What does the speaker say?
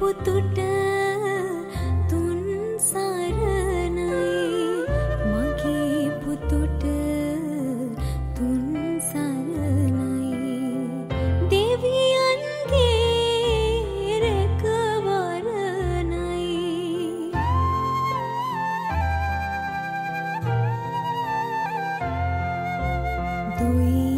පුතුට තුන් සරණයි. මගේ පුතුට තුන් සරණයි. දෙවියන්ගේ රැකවරණයි දුයි